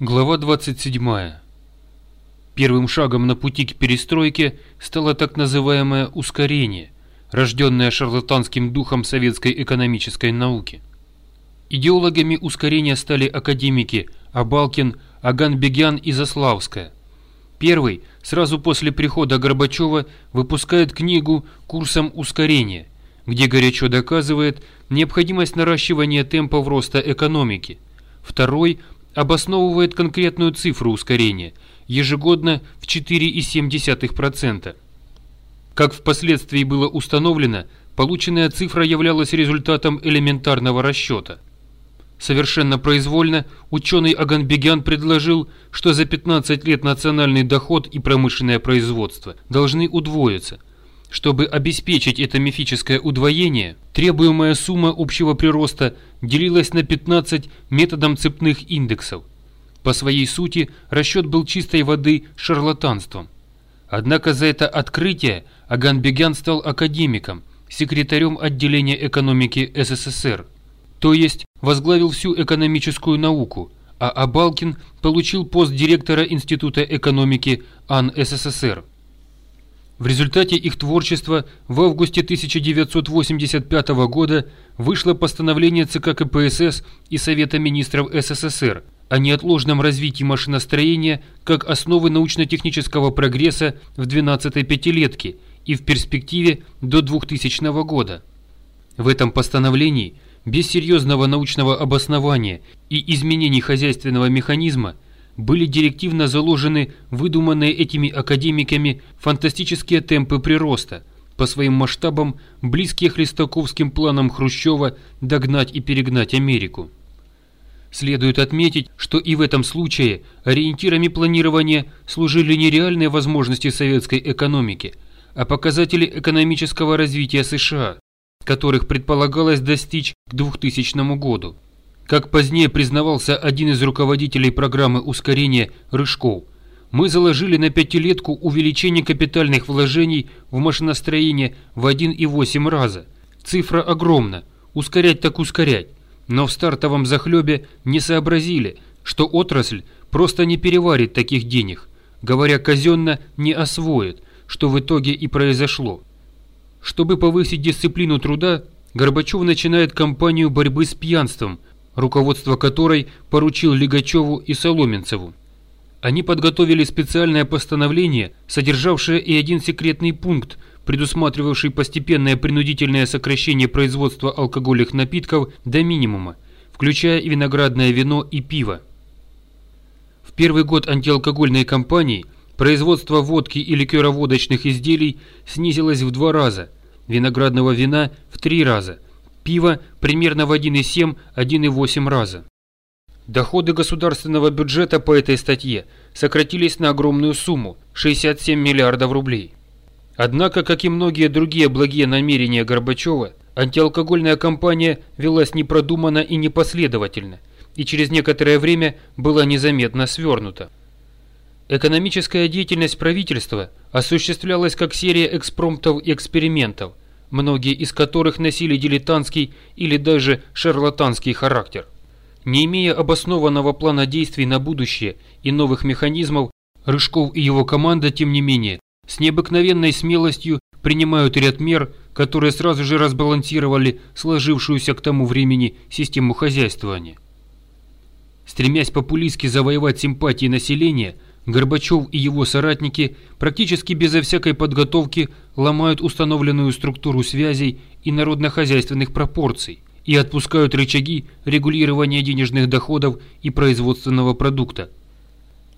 Глава 27. Первым шагом на пути к перестройке стало так называемое ускорение, рожденное шарлатанским духом советской экономической науки. Идеологами ускорения стали академики Абалкин, Аганбегян и Заславская. Первый, сразу после прихода Горбачева, выпускает книгу «Курсом ускорения», где горячо доказывает необходимость наращивания темпов роста экономики. Второй – обосновывает конкретную цифру ускорения ежегодно в 4,7%. Как впоследствии было установлено, полученная цифра являлась результатом элементарного расчета. Совершенно произвольно ученый Аганбегян предложил, что за 15 лет национальный доход и промышленное производство должны удвоиться – чтобы обеспечить это мифическое удвоение, требуемая сумма общего прироста делилась на 15 методом цепных индексов. По своей сути, расчет был чистой воды шарлатанством. Однако за это открытие Аганбегян стал академиком, секретарем отделения экономики СССР, то есть возглавил всю экономическую науку, а Абалкин получил пост директора Института экономики АН СССР. В результате их творчества в августе 1985 года вышло постановление ЦК КПСС и Совета министров СССР о неотложном развитии машиностроения как основы научно-технического прогресса в 12-й пятилетке и в перспективе до 2000 года. В этом постановлении без серьезного научного обоснования и изменений хозяйственного механизма – были директивно заложены выдуманные этими академиками фантастические темпы прироста, по своим масштабам близкие хлестаковским планам Хрущева догнать и перегнать Америку. Следует отметить, что и в этом случае ориентирами планирования служили не реальные возможности советской экономики, а показатели экономического развития США, которых предполагалось достичь к 2000 году. Как позднее признавался один из руководителей программы ускорения Рыжков, мы заложили на пятилетку увеличение капитальных вложений в машиностроение в 1,8 раза. Цифра огромна, ускорять так ускорять, но в стартовом захлебе не сообразили, что отрасль просто не переварит таких денег, говоря казенно, не освоит, что в итоге и произошло. Чтобы повысить дисциплину труда, Горбачев начинает кампанию борьбы с пьянством – руководство которой поручил Лигачеву и Соломенцеву. Они подготовили специальное постановление, содержавшее и один секретный пункт, предусматривавший постепенное принудительное сокращение производства алкогольных напитков до минимума, включая виноградное вино и пиво. В первый год антиалкогольной кампании производство водки и ликероводочных изделий снизилось в два раза, виноградного вина в три раза – пива примерно в 1,7-1,8 раза. Доходы государственного бюджета по этой статье сократились на огромную сумму – 67 миллиардов рублей. Однако, как и многие другие благие намерения Горбачева, антиалкогольная кампания велась непродуманно и непоследовательно, и через некоторое время была незаметно свернута. Экономическая деятельность правительства осуществлялась как серия экспромтов и экспериментов – многие из которых носили дилетантский или даже шарлатанский характер. Не имея обоснованного плана действий на будущее и новых механизмов, Рыжков и его команда, тем не менее, с необыкновенной смелостью принимают ряд мер, которые сразу же разбалансировали сложившуюся к тому времени систему хозяйствования. Стремясь популистски завоевать симпатии населения – Горбачев и его соратники практически безо всякой подготовки ломают установленную структуру связей и народно-хозяйственных пропорций и отпускают рычаги регулирования денежных доходов и производственного продукта.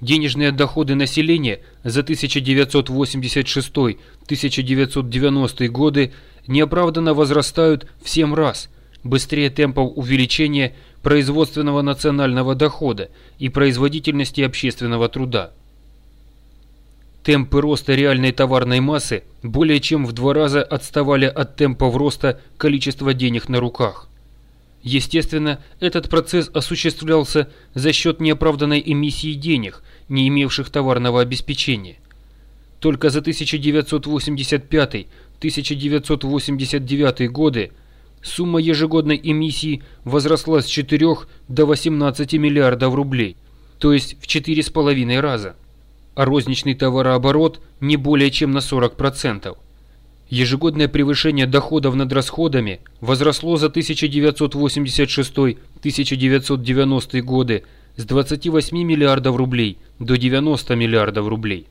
Денежные доходы населения за 1986-1990 годы неоправданно возрастают в 7 раз, быстрее темпов увеличения производственного национального дохода и производительности общественного труда. Темпы роста реальной товарной массы более чем в два раза отставали от темпов роста количества денег на руках. Естественно, этот процесс осуществлялся за счет неоправданной эмиссии денег, не имевших товарного обеспечения. Только за 1985-1989 годы сумма ежегодной эмиссии возросла с 4 до 18 миллиардов рублей – то есть в 4,5 раза, а розничный товарооборот не более чем на 40%. Ежегодное превышение доходов над расходами возросло за 1986-1990 годы с 28 миллиардов рублей до 90 миллиардов рублей.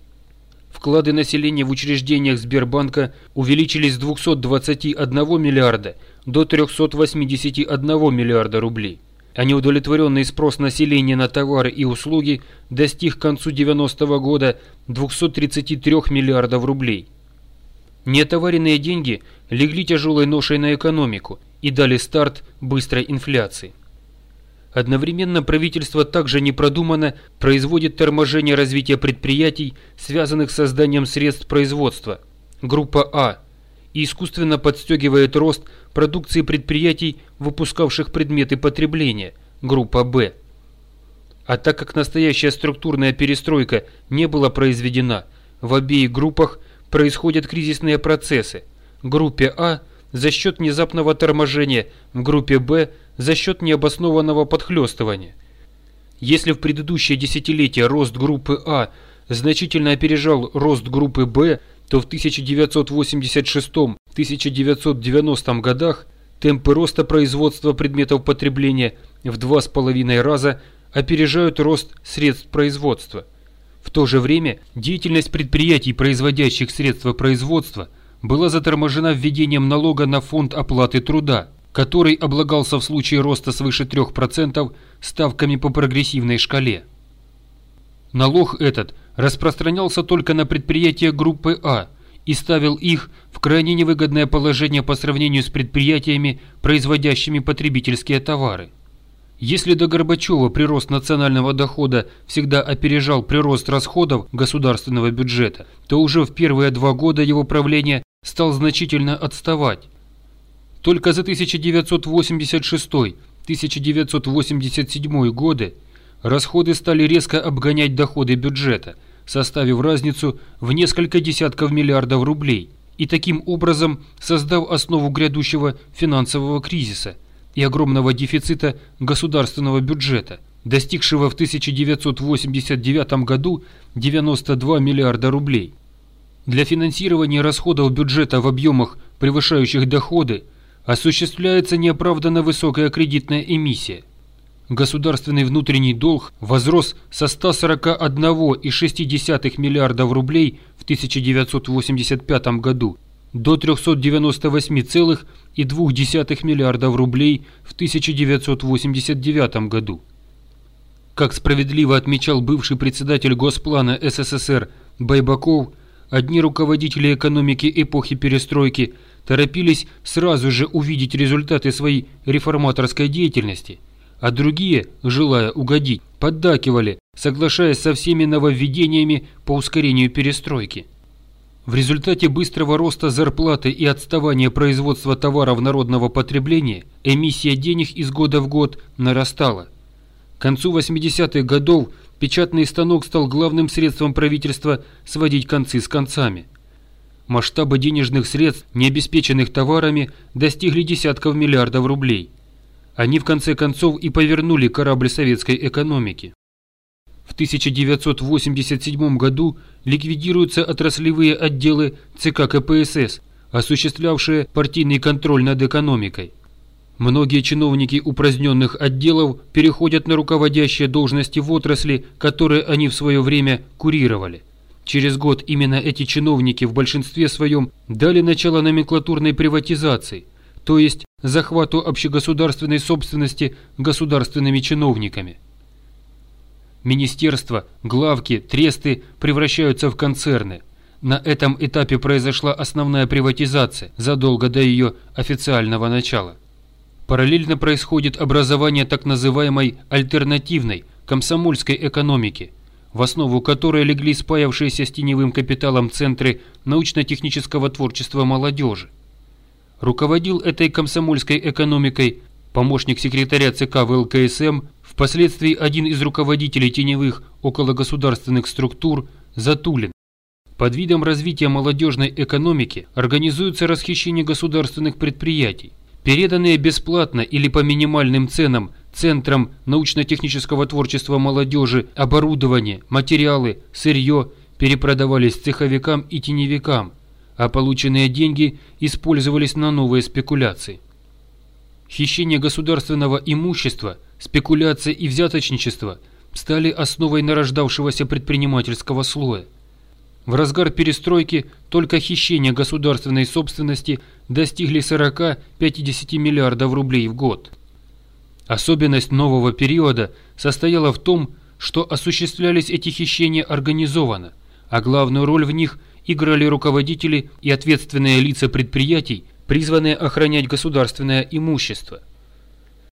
Вклады населения в учреждениях Сбербанка увеличились с 221 миллиарда до 381 миллиарда рублей, а неудовлетворенный спрос населения на товары и услуги достиг к концу 90-го года 233 миллиардов рублей – Неотоваренные деньги легли тяжелой ношей на экономику и дали старт быстрой инфляции. Одновременно правительство также непродуманно производит торможение развития предприятий, связанных с созданием средств производства, группа А, и искусственно подстегивает рост продукции предприятий, выпускавших предметы потребления, группа Б. А так как настоящая структурная перестройка не была произведена, в обеих группах происходят кризисные процессы. Группе А за счет внезапного торможения, в группе Б за счет необоснованного подхлестывания. Если в предыдущее десятилетие рост группы А значительно опережал рост группы Б, то в 1986-1990 годах темпы роста производства предметов потребления в два с половиной раза опережают рост средств производства – в то же время деятельность предприятий, производящих средства производства, была заторможена введением налога на фонд оплаты труда, который облагался в случае роста свыше 3% ставками по прогрессивной шкале. Налог этот распространялся только на предприятия группы А и ставил их в крайне невыгодное положение по сравнению с предприятиями, производящими потребительские товары. Если до Горбачева прирост национального дохода всегда опережал прирост расходов государственного бюджета, то уже в первые два года его правления стал значительно отставать. Только за 1986-1987 годы расходы стали резко обгонять доходы бюджета, составив разницу в несколько десятков миллиардов рублей и таким образом создав основу грядущего финансового кризиса – и огромного дефицита государственного бюджета, достигшего в 1989 году 92 миллиарда рублей. Для финансирования расходов бюджета в объемах, превышающих доходы, осуществляется неоправданно высокая кредитная эмиссия. Государственный внутренний долг возрос со 141,6 миллиардов рублей в 1985 году до 398,2 миллиардов рублей в 1989 году. Как справедливо отмечал бывший председатель Госплана СССР Байбаков, одни руководители экономики эпохи перестройки торопились сразу же увидеть результаты своей реформаторской деятельности, а другие, желая угодить, поддакивали, соглашаясь со всеми нововведениями по ускорению перестройки. В результате быстрого роста зарплаты и отставания производства товаров народного потребления эмиссия денег из года в год нарастала. К концу 80-х годов печатный станок стал главным средством правительства сводить концы с концами. Масштабы денежных средств, не обеспеченных товарами, достигли десятков миллиардов рублей. Они в конце концов и повернули корабль советской экономики. В 1987 году ликвидируются отраслевые отделы ЦК КПСС, осуществлявшие партийный контроль над экономикой. Многие чиновники упраздненных отделов переходят на руководящие должности в отрасли, которые они в свое время курировали. Через год именно эти чиновники в большинстве своем дали начало номенклатурной приватизации, то есть захвату общегосударственной собственности государственными чиновниками. Министерства, главки, тресты превращаются в концерны. На этом этапе произошла основная приватизация задолго до ее официального начала. Параллельно происходит образование так называемой альтернативной комсомольской экономики, в основу которой легли спаявшиеся с теневым капиталом центры научно-технического творчества молодежи. Руководил этой комсомольской экономикой помощник секретаря ЦК ВЛКСМ Впоследствии один из руководителей теневых окологосударственных структур Затулин. Под видом развития молодежной экономики организуется расхищение государственных предприятий, переданные бесплатно или по минимальным ценам Центрам научно-технического творчества молодежи оборудование, материалы, сырье перепродавались цеховикам и теневикам, а полученные деньги использовались на новые спекуляции. Хищение государственного имущества, спекуляция и взяточничество стали основой нарождавшегося предпринимательского слоя. В разгар перестройки только хищение государственной собственности достигли 40-50 миллиардов рублей в год. Особенность нового периода состояла в том, что осуществлялись эти хищения организованно, а главную роль в них играли руководители и ответственные лица предприятий, призванные охранять государственное имущество.